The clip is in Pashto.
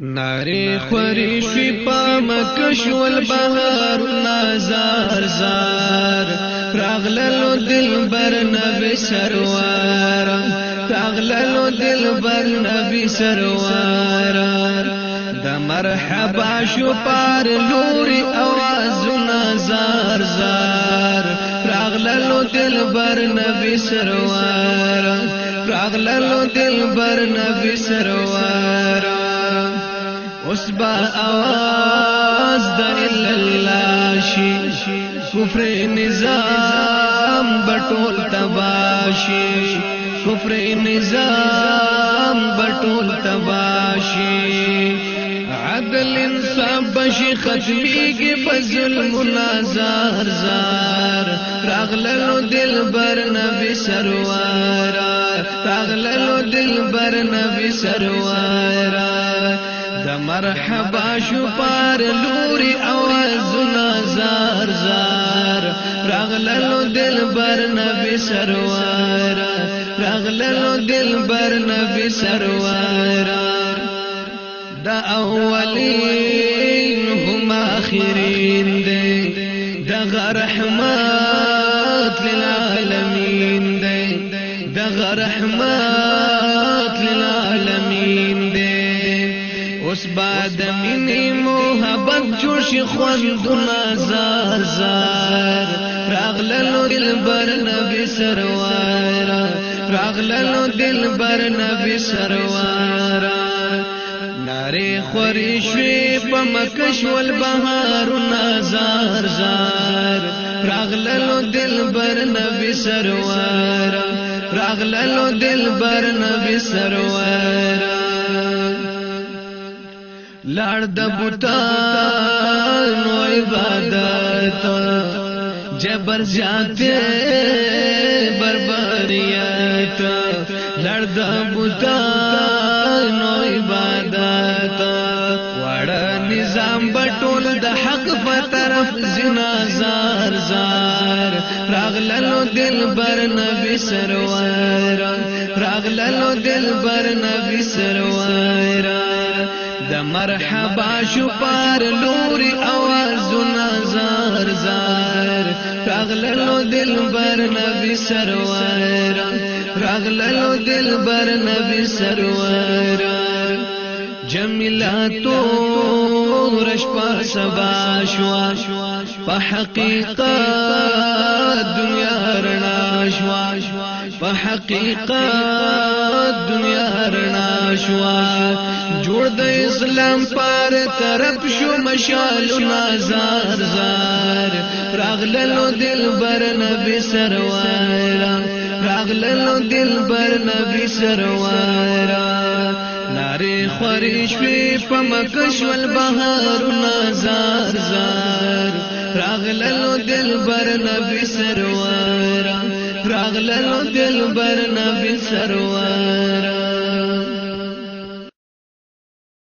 ناری خوری شوی پا مکش والبهار نازار زار راغللو دل بر نبی سروار راغللو دل بر نبی سروار دا مرحبا شو پار لوری آوازو نازار زار راغللو دل بر نبی سروار راغللو دل بر نبی سروار اوس با اواز د الله شي کفر نظام بټول تباشي کفر نظام بټول تباشي عدل انصاف بشي ختميږي بظلم نازار زار راغللو دلبر نبي سروار راغللو دلبر نبي سروار مرحبا شو پار لوري اوازونه زار زار راغللو دلبر نبی سرور راغللو دلبر نبی سرور دا اولین هم اخرین دی دغه رحمت للعالمین دی دغه رحمت للعالمین اوس با د مینې محبت جوش خوندونه زار زار راغللو دلبر نبی سروارا راغللو دلبر نبی سروارا ناره خوري شوي په مکش ول بهارو نازار زار راغللو دلبر نبی سروارا راغللو دلبر نبی سروارا لړ د بوتانو عبادت جبر جاتے بربریت لړ د بوتانو عبادت وړ نظام بټول د حق په طرف زنا زار زار راغللو دلبر نبی سرور راغللو دلبر نبی سرور مرحبا شو پر لور आवाज نظر زار راغلو دلبر نبی سرور راغلو دلبر نبی سرور جمیلا تو رش په سبا شو په حقیقت دنیا رڼا شو په حقیقت دنیا رڼا اور د اسلام پر طرف شو مشال نازار زار راغللو دلبر نبی سروارا راغللو دلبر نبی سروارا ناری خوري شوي په مکش ول بهار نازار زار راغللو دلبر نبی سروارا راغللو دلبر نبی سروارا